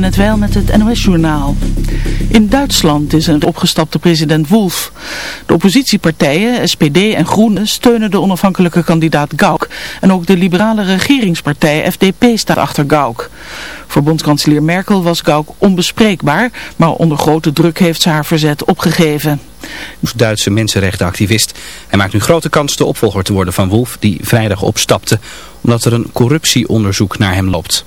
net wel met het NOS-journaal. In Duitsland is een opgestapte president Wolf. De oppositiepartijen, SPD en Groenen, steunen de onafhankelijke kandidaat Gauck. En ook de liberale regeringspartij FDP staat achter Gauck. Voor bondskanselier Merkel was Gauck onbespreekbaar, maar onder grote druk heeft ze haar verzet opgegeven. Duitse mensenrechtenactivist. Hij maakt nu grote kans de opvolger te worden van Wolf, die vrijdag opstapte, omdat er een corruptieonderzoek naar hem loopt.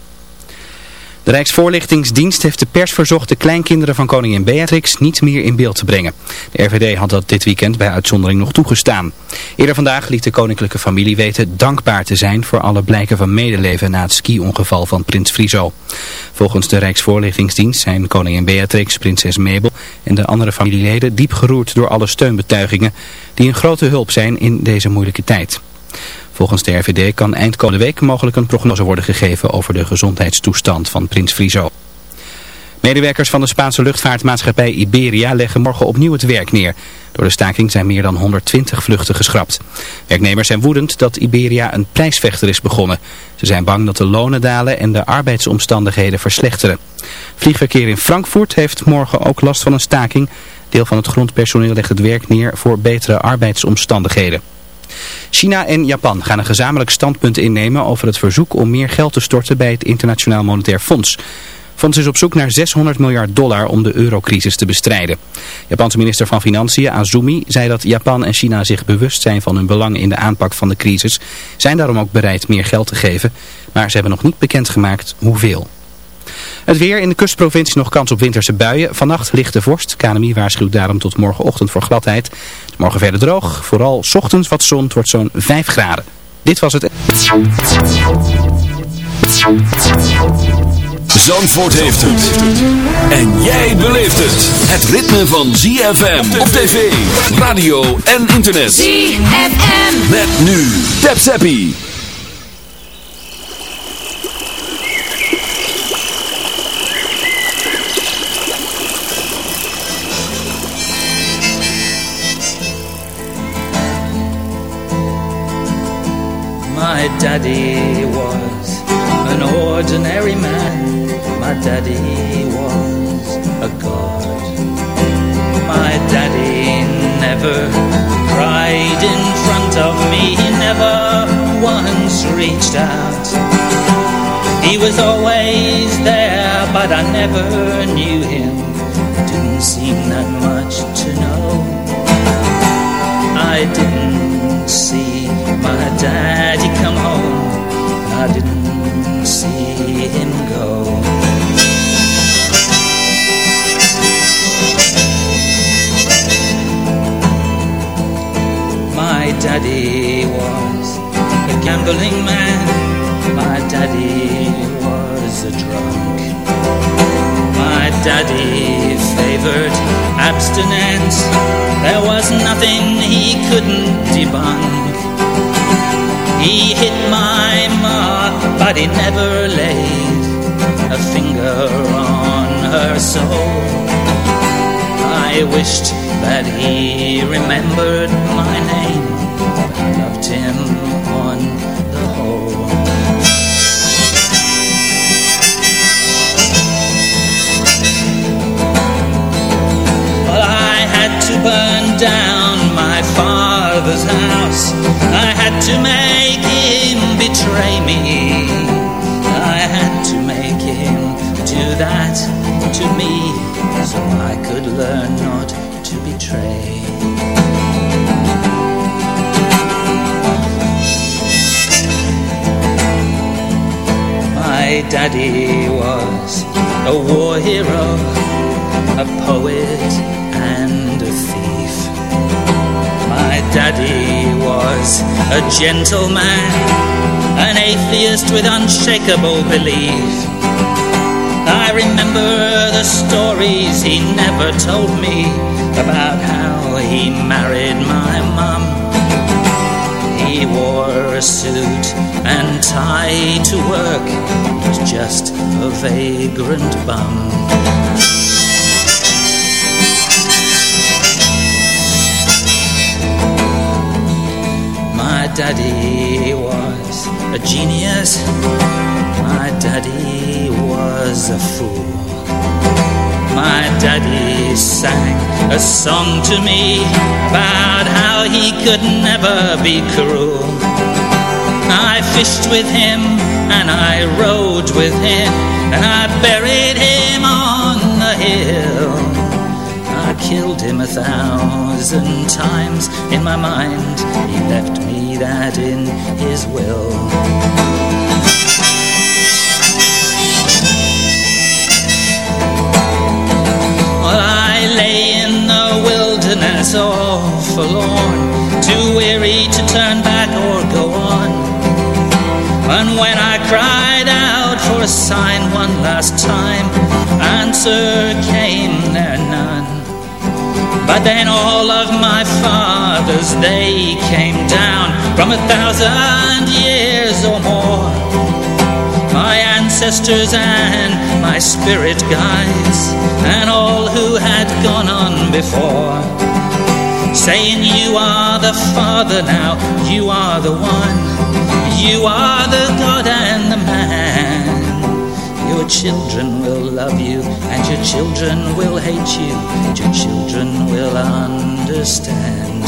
De Rijksvoorlichtingsdienst heeft de pers verzocht de kleinkinderen van koningin Beatrix niet meer in beeld te brengen. De RVD had dat dit weekend bij uitzondering nog toegestaan. Eerder vandaag liet de koninklijke familie weten dankbaar te zijn voor alle blijken van medeleven na het ski-ongeval van prins Friso. Volgens de Rijksvoorlichtingsdienst zijn koningin Beatrix, prinses Mabel en de andere familieleden diep geroerd door alle steunbetuigingen die een grote hulp zijn in deze moeilijke tijd. Volgens de RVD kan eind komende week mogelijk een prognose worden gegeven over de gezondheidstoestand van prins Friso. Medewerkers van de Spaanse luchtvaartmaatschappij Iberia leggen morgen opnieuw het werk neer. Door de staking zijn meer dan 120 vluchten geschrapt. Werknemers zijn woedend dat Iberia een prijsvechter is begonnen. Ze zijn bang dat de lonen dalen en de arbeidsomstandigheden verslechteren. Vliegverkeer in Frankfurt heeft morgen ook last van een staking. Deel van het grondpersoneel legt het werk neer voor betere arbeidsomstandigheden. China en Japan gaan een gezamenlijk standpunt innemen over het verzoek om meer geld te storten bij het Internationaal Monetair Fonds. Fonds is op zoek naar 600 miljard dollar om de eurocrisis te bestrijden. Japanse minister van Financiën Azumi zei dat Japan en China zich bewust zijn van hun belang in de aanpak van de crisis. Zijn daarom ook bereid meer geld te geven, maar ze hebben nog niet bekendgemaakt hoeveel. Het weer in de kustprovincie nog kans op winterse buien. Vannacht ligt de vorst. KNMI waarschuwt daarom tot morgenochtend voor gladheid. Morgen verder droog. Vooral ochtends wat zon. Het wordt zo'n 5 graden. Dit was het... Zandvoort heeft het. En jij beleeft het. Het ritme van ZFM op tv, radio en internet. ZFM. Met nu. Tap Zappie. My daddy was an ordinary man. My daddy was a god. My daddy never cried in front of me. He never once reached out. He was always there, but I never knew him. Didn't seem that much to know. I didn't see my daddy come home. I didn't see him go. My daddy was a gambling man. My daddy was a drunk. My daddy favored abstinence. There was nothing he couldn't debunk. He hit my ma, but he never laid a finger on her soul. I wished that he remembered my name, but loved him on daddy was a war hero, a poet and a thief. My daddy was a gentleman, an atheist with unshakable belief. I remember the stories he never told me about how he married my mum. He wore a suit and tie to work, was just a vagrant bum. My daddy was a genius. My daddy was a fool. my daddy sang a song to me about how he could never be cruel. I fished with him and I rode with him and I buried him on the hill. I killed him a thousand times in my mind. He left me that in his will. I lay in the wilderness all forlorn, too weary to turn back or go on. A sign one last time, answer came there none. But then all of my fathers, they came down from a thousand years or more. My ancestors and my spirit guides, and all who had gone on before. Saying, You are the Father now, you are the one. You are the God and the man. Your children will love you, and your children will hate you, and your children will understand.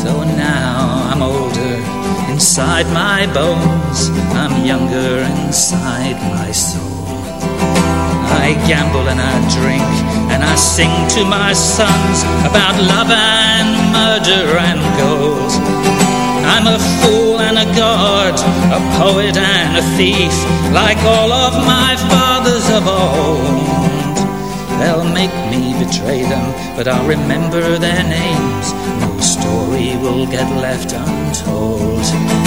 So now I'm older inside my bones, I'm younger inside my soul. I gamble and I drink and I sing to my sons about love and murder and gold. I'm a fool and a god, a poet and a thief, like all of my fathers of old. They'll make me betray them, but I'll remember their names. No story will get left untold.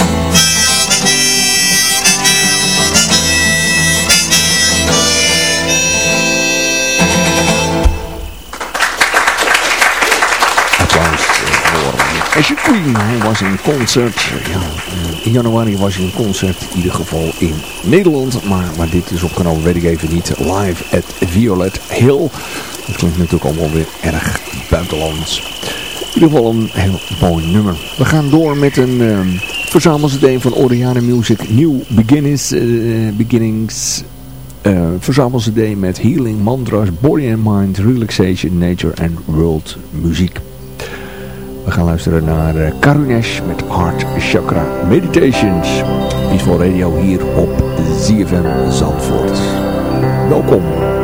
Asher Queen, was in concert. Ja, in januari was hij in concert, in ieder geval in Nederland. Maar waar dit is opgenomen, weet ik even niet. Live at Violet Hill. Dat klinkt natuurlijk allemaal weer erg buitenlands. In ieder geval een heel mooi nummer. We gaan door met een uh, verzamelcd van Oriana Music. New Beginnings. Uh, beginnings uh, met Healing, Mantras, Body and Mind, Relaxation, Nature en World Muziek. We gaan luisteren naar uh, Karunesh met Heart Chakra Meditations. Peaceful Radio hier op ZFM Zandvoort. Welkom.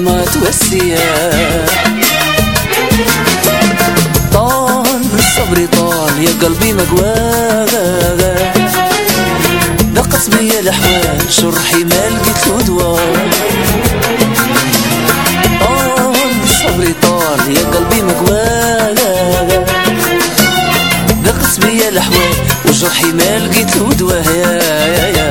ما توسيا. طال صبري طال يا قلبي مقواها نقص بيا الأحوال شرحي ما لقيت له دوار طال صبري طال يا قلبي مقواها نقص بيا الأحوال وجرحي ما لقيت له يا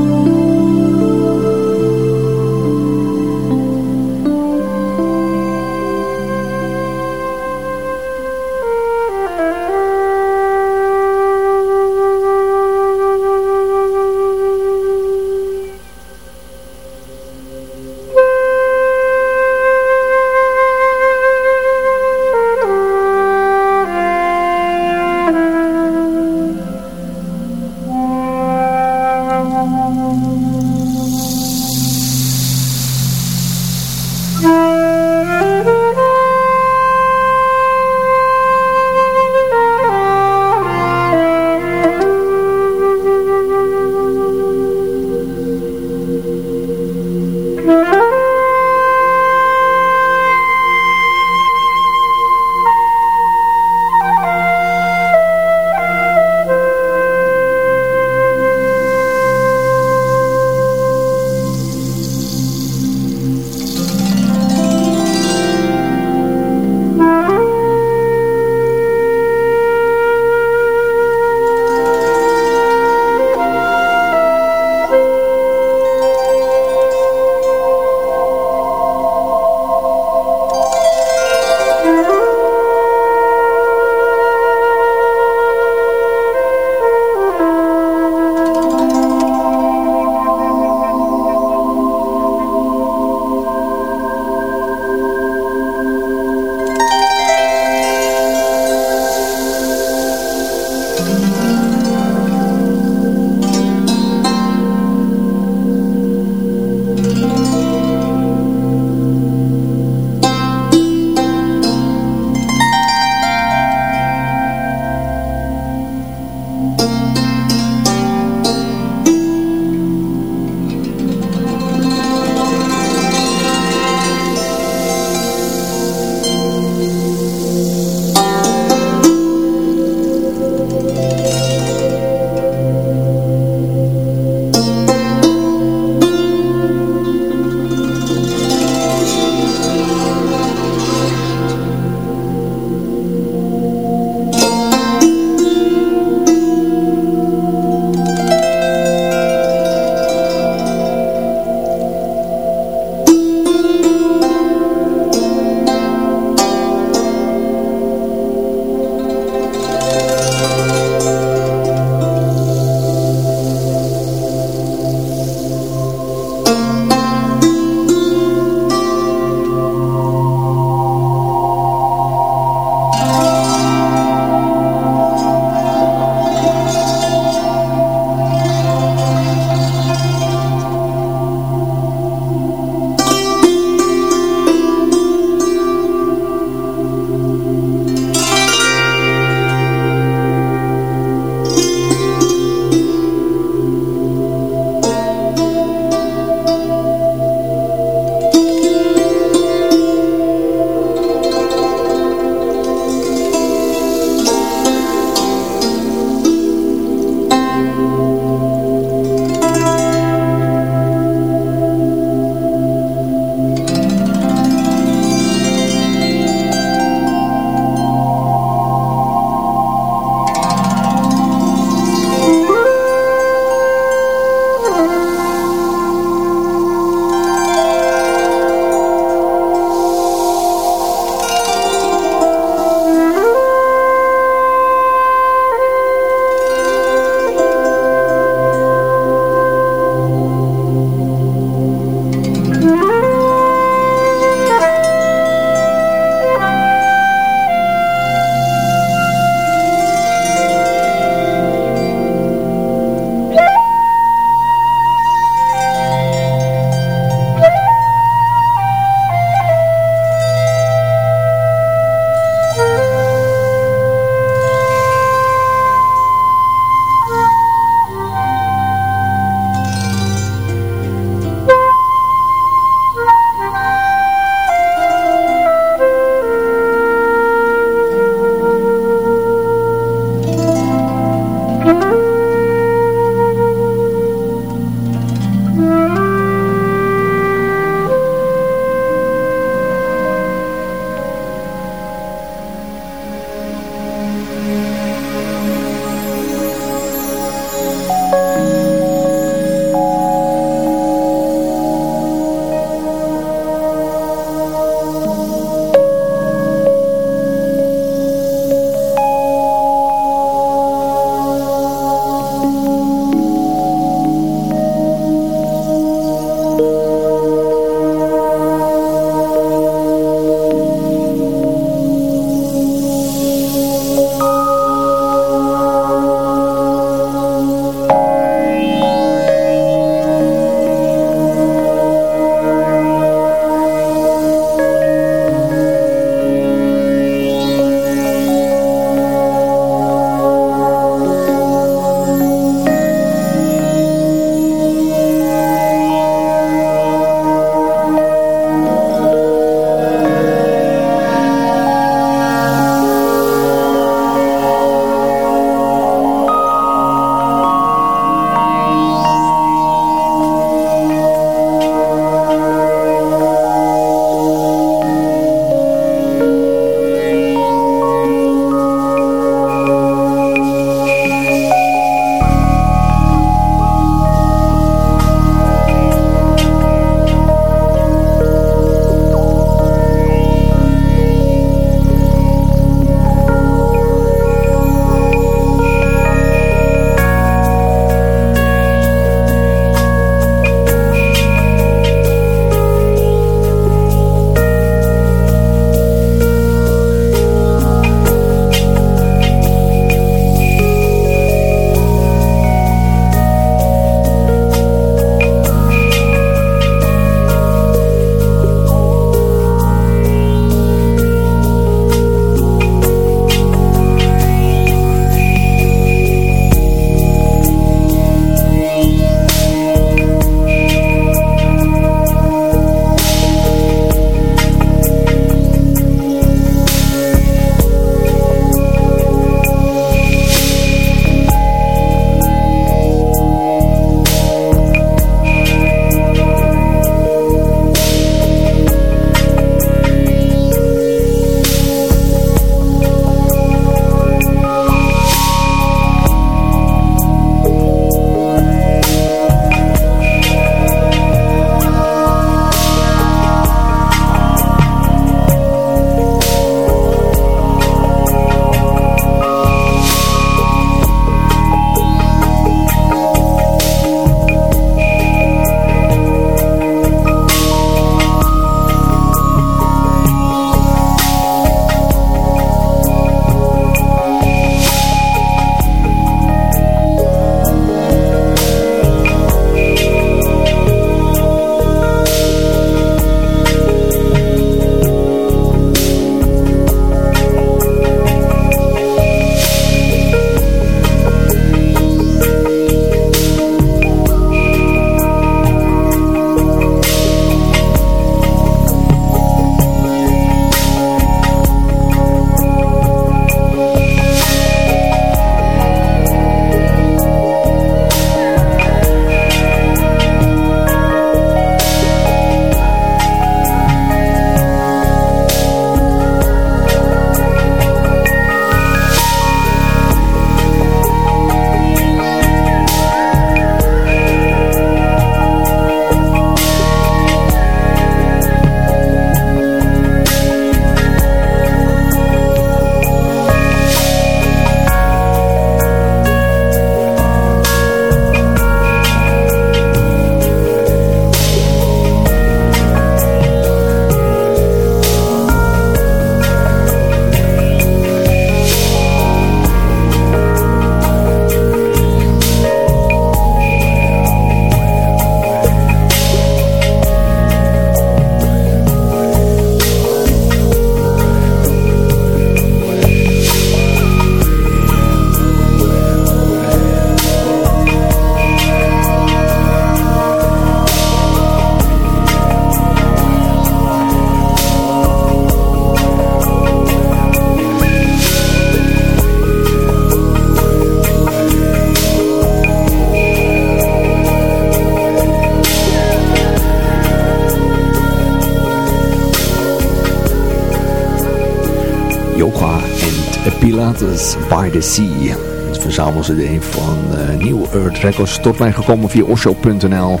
By the Sea. Het verzamelcd van uh, New Earth Records tot mij gekomen via osho.nl.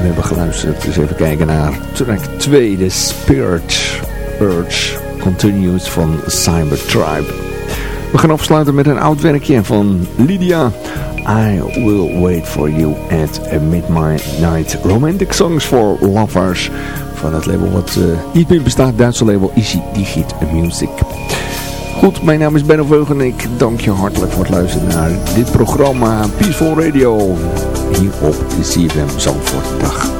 We hebben geluisterd, dus even kijken naar track 2, The Spirit Urge Continues van Cybertribe. We gaan afsluiten met een oud werkje van Lydia. I Will Wait For You at Midnight Romantic Songs for Lovers. Van het label wat uh, niet meer bestaat, Duitse label Easy Digit Music. Goed, mijn naam is Benno Veugen en ik dank je hartelijk voor het luisteren naar dit programma Peaceful Radio. Hier op de CFM Zandvoort. Dag.